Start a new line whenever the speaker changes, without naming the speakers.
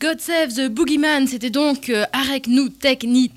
God Save the Boogeyman, c'était donc Arek nous Tech Ni